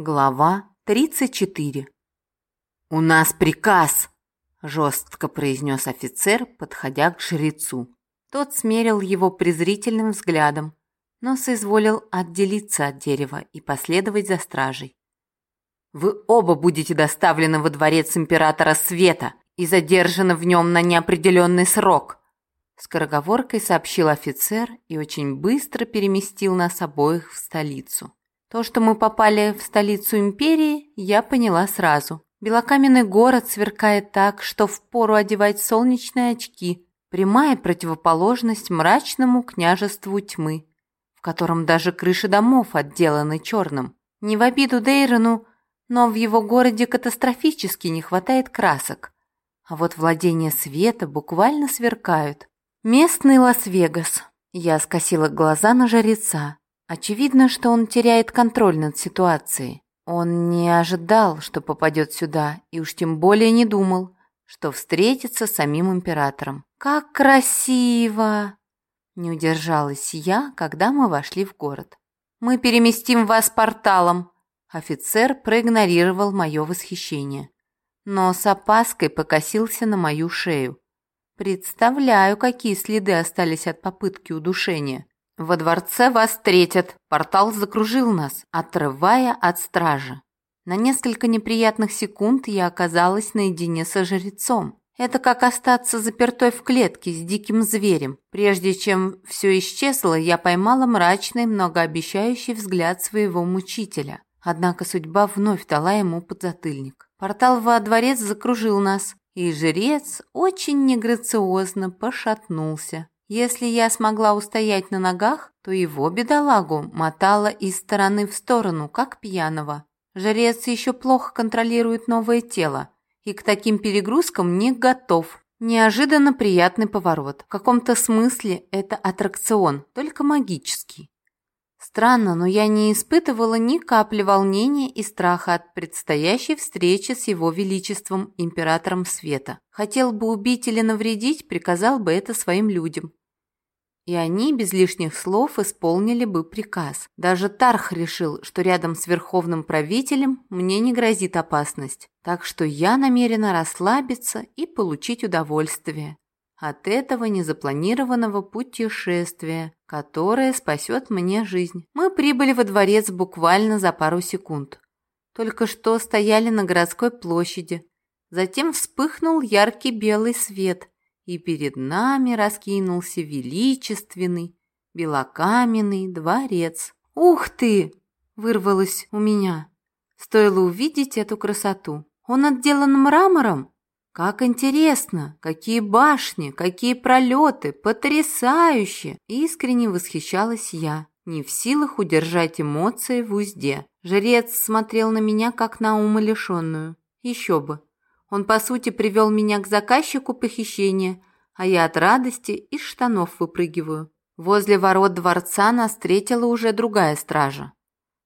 Глава 34 «У нас приказ!» – жестко произнес офицер, подходя к жрецу. Тот смерил его презрительным взглядом, но соизволил отделиться от дерева и последовать за стражей. «Вы оба будете доставлены во дворец императора Света и задержаны в нем на неопределенный срок», скороговоркой сообщил офицер и очень быстро переместил нас обоих в столицу. То, что мы попали в столицу империи, я поняла сразу. Белокаменный город сверкает так, что впору одевать солнечные очки. Прямая противоположность мрачному княжеству тьмы, в котором даже крыши домов отделаны черным. Не в обиду Дейрону, но в его городе катастрофически не хватает красок. А вот владения света буквально сверкают. Местный Лас-Вегас. Я скосила глаза на жреца. Очевидно, что он теряет контроль над ситуацией. Он не ожидал, что попадет сюда, и уж тем более не думал, что встретится с самим императором. «Как красиво!» Не удержалась я, когда мы вошли в город. «Мы переместим вас порталом!» Офицер проигнорировал мое восхищение, но с опаской покосился на мою шею. Представляю, какие следы остались от попытки удушения. Во дворце вас встретят. Портал закружил нас, отрывая от стражи. На несколько неприятных секунд я оказалась наедине со жрецом. Это как остаться запертой в клетке с диким зверем. Прежде чем все исчезло, я поймала мрачный, многообещающий взгляд своего мучителя. Однако судьба вновь дала ему подзатыльник. Портал во дворец закружил нас, и жрец очень неграциозно пошатнулся. Если я смогла устоять на ногах, то его бедолагу мотала из стороны в сторону, как пьяного. Жрец еще плохо контролирует новое тело и к таким перегрузкам не готов. Неожиданно приятный поворот. В каком-то смысле это аттракцион, только магический. Странно, но я не испытывала ни капли волнения и страха от предстоящей встречи с его величеством, императором света. Хотел бы убить или навредить, приказал бы это своим людям. И они без лишних слов исполнили бы приказ. Даже Тарх решил, что рядом с верховным правителем мне не грозит опасность. Так что я намерена расслабиться и получить удовольствие от этого незапланированного путешествия, которое спасет мне жизнь. Мы прибыли во дворец буквально за пару секунд. Только что стояли на городской площади. Затем вспыхнул яркий белый свет, и перед нами раскинулся величественный белокаменный дворец. «Ух ты!» – вырвалось у меня. Стоило увидеть эту красоту. Он отделан мрамором. Как интересно! Какие башни, какие пролеты! Потрясающе! Искренне восхищалась я, не в силах удержать эмоции в узде. Жрец смотрел на меня, как на умалишенную. Еще бы. Он, по сути, привел меня к заказчику похищения, а я от радости из штанов выпрыгиваю. Возле ворот дворца нас встретила уже другая стража,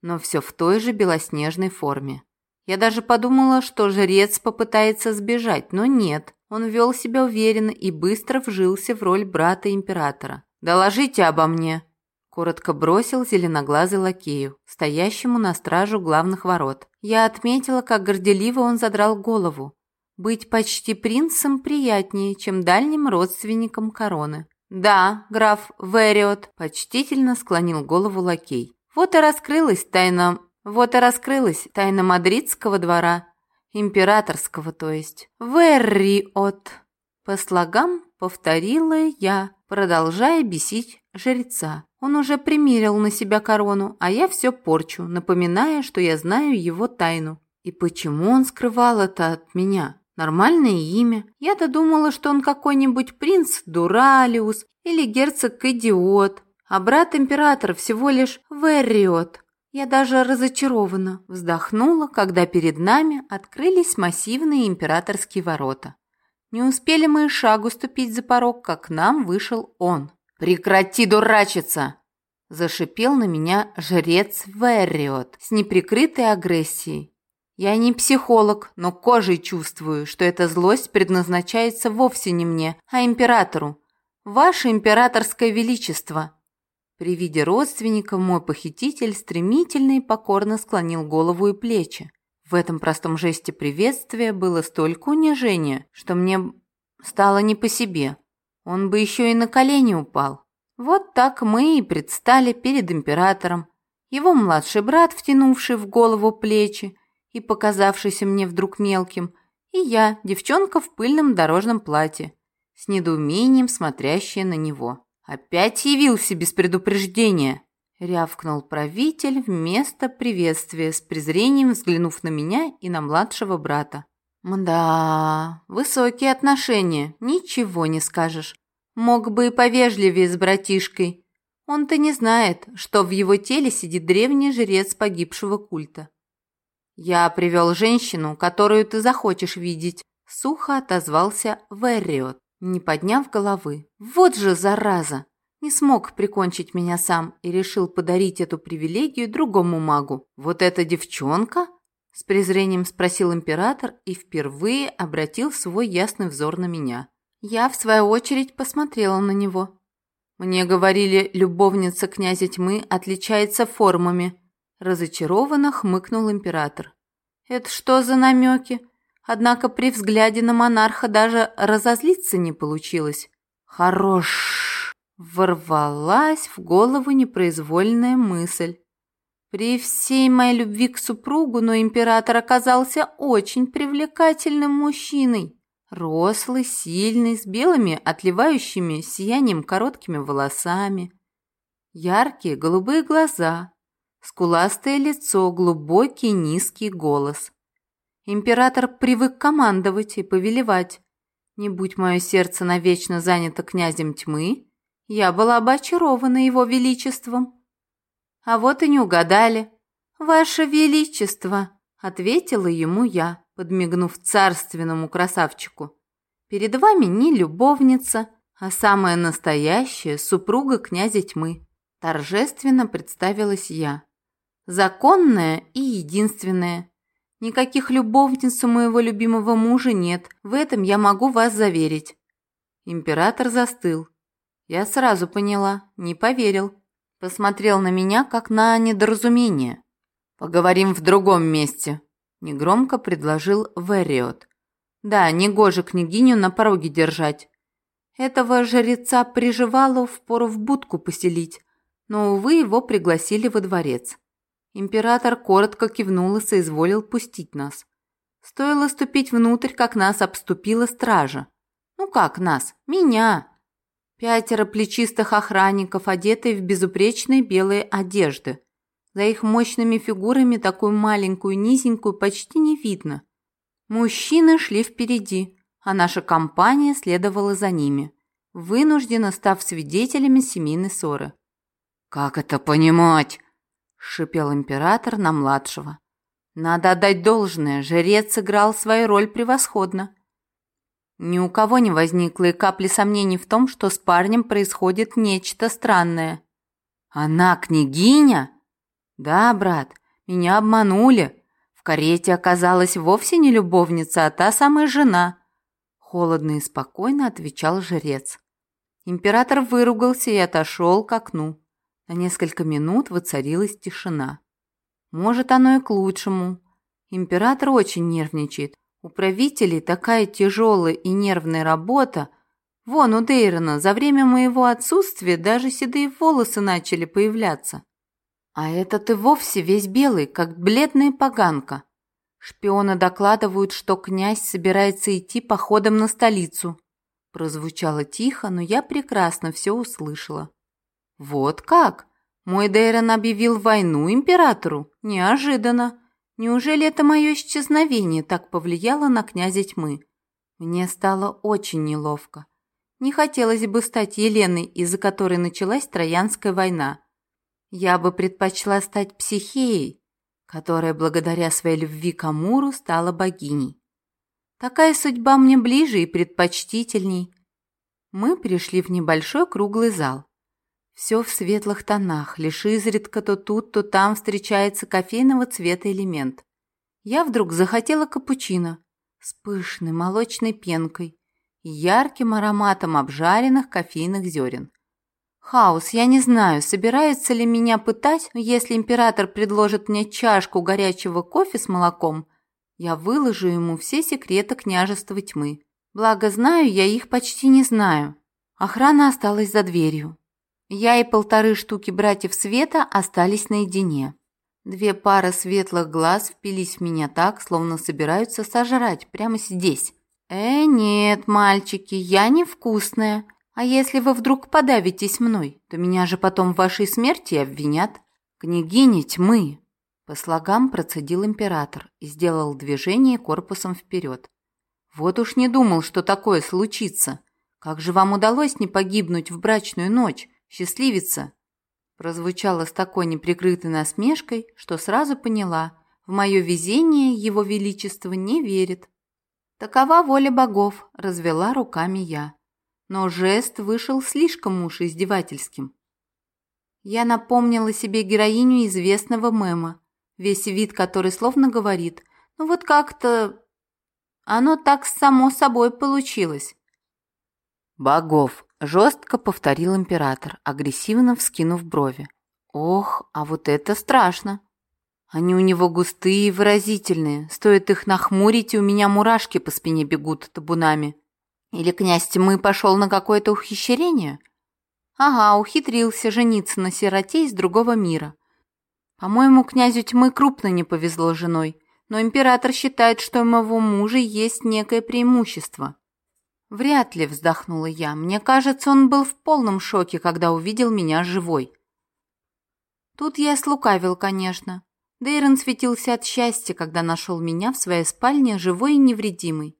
но все в той же белоснежной форме. Я даже подумала, что жрец попытается сбежать, но нет. Он вел себя уверенно и быстро вжился в роль брата императора. «Доложите обо мне», – коротко бросил зеленоглазый лакею, стоящему на стражу главных ворот. Я отметила, как горделиво он задрал голову, быть почти принцем приятнее, чем дальним родственником короны. «Да, граф Вериот», – почтительно склонил голову лакей. «Вот и раскрылась тайна... Вот и раскрылась тайна мадридского двора. Императорского, то есть. Верриот». По слогам повторила я, продолжая бесить жреца. Он уже примерил на себя корону, а я все порчу, напоминая, что я знаю его тайну. И почему он скрывал это от меня? Нормальное имя. Я-то думала, что он какой-нибудь принц Дуралиус или герцог-идиот, а брат императора всего лишь Верриот. Я даже разочарованно вздохнула, когда перед нами открылись массивные императорские ворота. Не успели мы шагу ступить за порог, как к нам вышел он. «Прекрати дурачиться!» Зашипел на меня жрец Верриот с неприкрытой агрессией. Я не психолог, но кожей чувствую, что эта злость предназначается вовсе не мне, а императору. Ваше императорское величество. При виде родственника мой похититель стремительно и покорно склонил голову и плечи. В этом простом жесте приветствия было столько унижения, что мне стало не по себе. Он бы еще и на колени упал. Вот так мы и предстали перед императором. Его младший брат, втянувший в голову плечи и показавшийся мне вдруг мелким, и я, девчонка в пыльном дорожном платье, с недоумением смотрящая на него. «Опять явился без предупреждения!» — рявкнул правитель вместо приветствия, с презрением взглянув на меня и на младшего брата. «Мда, высокие отношения, ничего не скажешь. Мог бы и повежливее с братишкой. Он-то не знает, что в его теле сидит древний жрец погибшего культа». «Я привел женщину, которую ты захочешь видеть», — сухо отозвался Верриот не подняв головы. Вот же зараза! Не смог прикончить меня сам и решил подарить эту привилегию другому магу. Вот эта девчонка? С презрением спросил император и впервые обратил свой ясный взор на меня. Я, в свою очередь, посмотрела на него. Мне говорили, любовница князя тьмы отличается формами. Разочарованно хмыкнул император. Это что за намеки? Однако при взгляде на монарха даже разозлиться не получилось. «Хорош!» – ворвалась в голову непроизвольная мысль. При всей моей любви к супругу, но император оказался очень привлекательным мужчиной. Рослый, сильный, с белыми, отливающими сиянием короткими волосами. Яркие голубые глаза, скуластое лицо, глубокий низкий голос. Император привык командовать и повелевать. Не будь мое сердце навечно занято князем тьмы, я была бы очарована его величеством. А вот и не угадали. «Ваше Величество!» — ответила ему я, подмигнув царственному красавчику. «Перед вами не любовница, а самая настоящая супруга князя тьмы». Торжественно представилась я. Законная и единственная, Никаких любовниц у моего любимого мужа нет, в этом я могу вас заверить». Император застыл. Я сразу поняла, не поверил. Посмотрел на меня, как на недоразумение. «Поговорим в другом месте», — негромко предложил Вериот. «Да, негоже княгиню на пороге держать. Этого жреца приживало впору в будку поселить, но, увы, его пригласили во дворец. Император коротко кивнул и соизволил пустить нас. Стоило ступить внутрь, как нас обступила стража. Ну как нас? Меня. Пятеро плечистых охранников, одетые в безупречные белые одежды. За их мощными фигурами такую маленькую, низенькую почти не видно. Мужчины шли впереди, а наша компания следовала за ними, вынужденно став свидетелями семейной ссоры. «Как это понимать?» – шипел император на младшего. Надо отдать должное, жрец сыграл свою роль превосходно. Ни у кого не возникло и капли сомнений в том, что с парнем происходит нечто странное. «Она княгиня?» «Да, брат, меня обманули. В карете оказалась вовсе не любовница, а та самая жена», – холодно и спокойно отвечал жрец. Император выругался и отошел к окну. На несколько минут воцарилась тишина. Может, оно и к лучшему. Император очень нервничает. У правителей такая тяжелая и нервная работа. Вон у Дейрона за время моего отсутствия даже седые волосы начали появляться. А этот и вовсе весь белый, как бледная поганка. Шпионы докладывают, что князь собирается идти походом на столицу. Прозвучало тихо, но я прекрасно все услышала. «Вот как? Мой Дейрон объявил войну императору? Неожиданно. Неужели это мое исчезновение так повлияло на князя тьмы? Мне стало очень неловко. Не хотелось бы стать Еленой, из-за которой началась Троянская война. Я бы предпочла стать психеей, которая благодаря своей любви к Амуру стала богиней. Такая судьба мне ближе и предпочтительней. Мы пришли в небольшой круглый зал. Все в светлых тонах, лишь изредка то тут, то там встречается кофейного цвета элемент. Я вдруг захотела капучино с пышной молочной пенкой и ярким ароматом обжаренных кофейных зерен. Хаос, я не знаю, собирается ли меня пытать, если император предложит мне чашку горячего кофе с молоком, я выложу ему все секреты княжества тьмы. Благо знаю, я их почти не знаю. Охрана осталась за дверью. Я и полторы штуки братьев Света остались наедине. Две пары светлых глаз впились в меня так, словно собираются сожрать прямо здесь. «Э, нет, мальчики, я невкусная. А если вы вдруг подавитесь мной, то меня же потом в вашей смерти обвинят. Княгиня тьмы!» По слогам процедил император и сделал движение корпусом вперед. «Вот уж не думал, что такое случится. Как же вам удалось не погибнуть в брачную ночь, счастливица?» Прозвучало с такой неприкрытой насмешкой, что сразу поняла, в мое везение его величество не верит. «Такова воля богов», — развела руками я. Но жест вышел слишком уж издевательским. Я напомнила себе героиню известного мема, весь вид который словно говорит, ну вот как-то... Оно так само собой получилось. «Богов», — жестко повторил император, агрессивно вскинув брови. «Ох, а вот это страшно!» Они у него густые и выразительные. Стоит их нахмурить, и у меня мурашки по спине бегут табунами. Или князь тьмы пошел на какое-то ухищрение? Ага, ухитрился жениться на сироте из другого мира. По-моему, князю тьмы крупно не повезло женой, но император считает, что у моего мужа есть некое преимущество. Вряд ли, вздохнула я. Мне кажется, он был в полном шоке, когда увидел меня живой. Тут я слукавил, конечно. Дейрон светился от счастья, когда нашел меня в своей спальне живой и невредимой.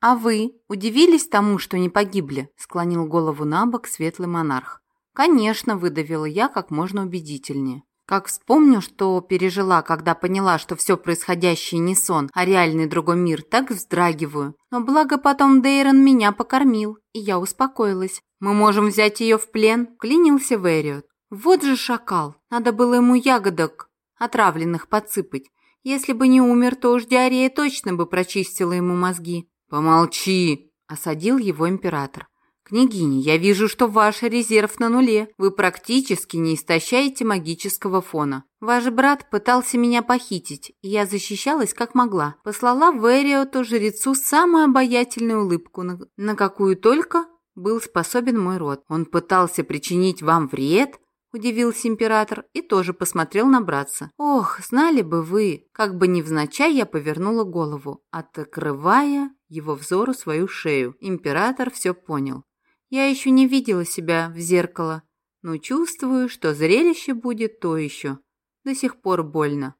«А вы удивились тому, что не погибли?» – склонил голову на бок светлый монарх. «Конечно», – выдавила я как можно убедительнее. Как вспомню, что пережила, когда поняла, что все происходящее не сон, а реальный другой мир, так вздрагиваю. Но благо потом Дейрон меня покормил, и я успокоилась. «Мы можем взять ее в плен», – клянился Вэриот. «Вот же шакал! Надо было ему ягодок отравленных подсыпать. Если бы не умер, то уж диарея точно бы прочистила ему мозги. «Помолчи!» – осадил его император. «Княгиня, я вижу, что ваш резерв на нуле. Вы практически не истощаете магического фона. Ваш брат пытался меня похитить, и я защищалась как могла. Послала в Эриоту жрецу самую обаятельную улыбку, на, на какую только был способен мой род. Он пытался причинить вам вред, Удивился император и тоже посмотрел на братца. «Ох, знали бы вы!» Как бы невзначай я повернула голову, открывая его взору свою шею. Император все понял. Я еще не видела себя в зеркало, но чувствую, что зрелище будет то еще. До сих пор больно.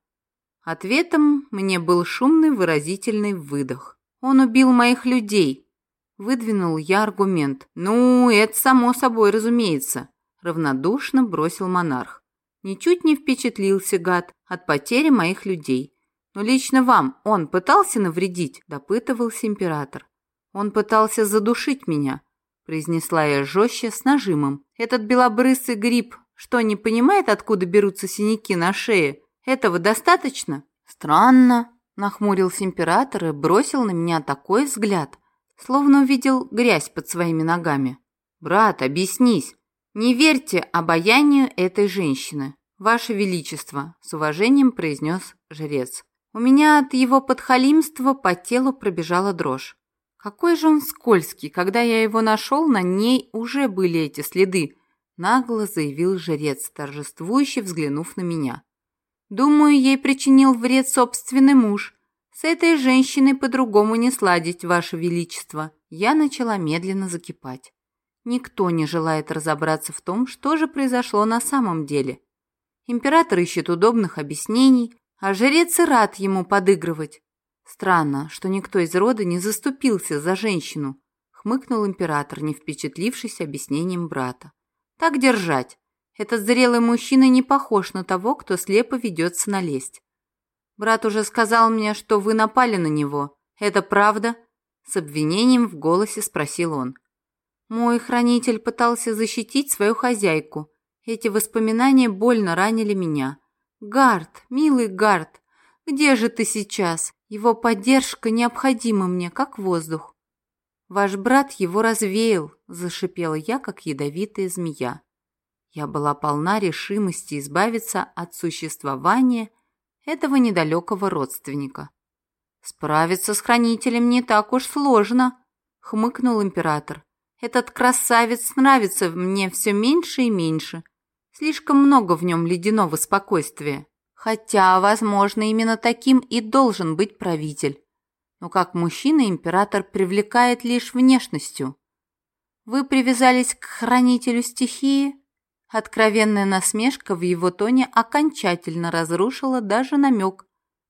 Ответом мне был шумный выразительный выдох. «Он убил моих людей!» Выдвинул я аргумент. «Ну, это само собой разумеется равнодушно бросил монарх. Ничуть не впечатлился гад от потери моих людей. Но лично вам он пытался навредить, допытывался император. Он пытался задушить меня, произнесла я жестче с нажимом. Этот белобрысый гриб что, не понимает, откуда берутся синяки на шее? Этого достаточно? Странно, нахмурился император и бросил на меня такой взгляд, словно увидел грязь под своими ногами. Брат, объяснись, «Не верьте обаянию этой женщины, Ваше Величество», — с уважением произнес жрец. У меня от его подхалимства по телу пробежала дрожь. Какой же он скользкий, когда я его нашел, на ней уже были эти следы, нагло заявил жрец, торжествующе взглянув на меня. Думаю, ей причинил вред собственный муж. С этой женщиной по-другому не сладить, Ваше Величество. Я начала медленно закипать. Никто не желает разобраться в том, что же произошло на самом деле. Император ищет удобных объяснений, а жрец и рад ему подыгрывать. Странно, что никто из рода не заступился за женщину, хмыкнул император, не впечатлившись объяснением брата. Так держать. Этот зрелый мужчина не похож на того, кто слепо ведется налезть. Брат уже сказал мне, что вы напали на него. Это правда? С обвинением в голосе спросил он. Мой хранитель пытался защитить свою хозяйку. Эти воспоминания больно ранили меня. Гард, милый Гард, где же ты сейчас? Его поддержка необходима мне, как воздух. Ваш брат его развеял, зашипела я, как ядовитая змея. Я была полна решимости избавиться от существования этого недалекого родственника. «Справиться с хранителем не так уж сложно», — хмыкнул император. «Этот красавец нравится мне все меньше и меньше. Слишком много в нем ледяного спокойствия. Хотя, возможно, именно таким и должен быть правитель. Но как мужчина император привлекает лишь внешностью. Вы привязались к хранителю стихии?» Откровенная насмешка в его тоне окончательно разрушила даже намек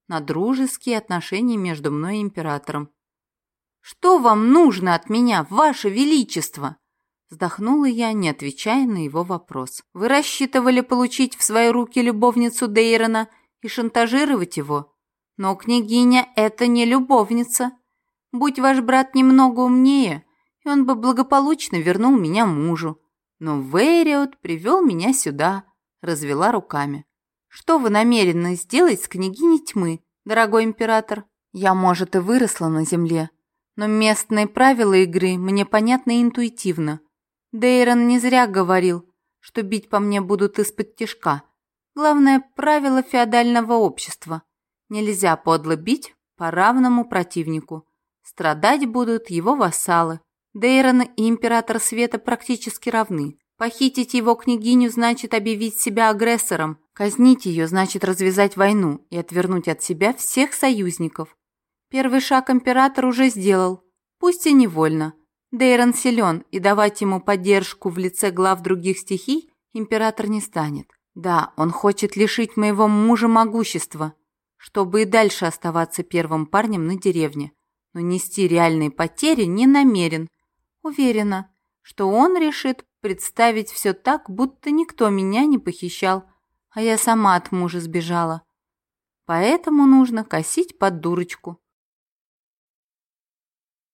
на дружеские отношения между мной и императором. «Что вам нужно от меня, ваше величество?» Вздохнула я, не отвечая на его вопрос. «Вы рассчитывали получить в свои руки любовницу Дейрона и шантажировать его? Но княгиня — это не любовница. Будь ваш брат немного умнее, и он бы благополучно вернул меня мужу. Но Вэриот привел меня сюда, развела руками. Что вы намерены сделать с княгиней тьмы, дорогой император? Я, может, и выросла на земле, но местные правила игры мне понятны интуитивно. Дейрон не зря говорил, что бить по мне будут из-под тишка. Главное правило феодального общества. Нельзя подло бить по равному противнику. Страдать будут его вассалы. Дейрон и Император Света практически равны. Похитить его княгиню значит объявить себя агрессором. Казнить ее значит развязать войну и отвернуть от себя всех союзников. Первый шаг император уже сделал, пусть и невольно. Дейрон силен, и давать ему поддержку в лице глав других стихий император не станет. Да, он хочет лишить моего мужа могущества, чтобы и дальше оставаться первым парнем на деревне, но нести реальные потери не намерен. Уверена, что он решит представить все так, будто никто меня не похищал, а я сама от мужа сбежала. Поэтому нужно косить под дурочку.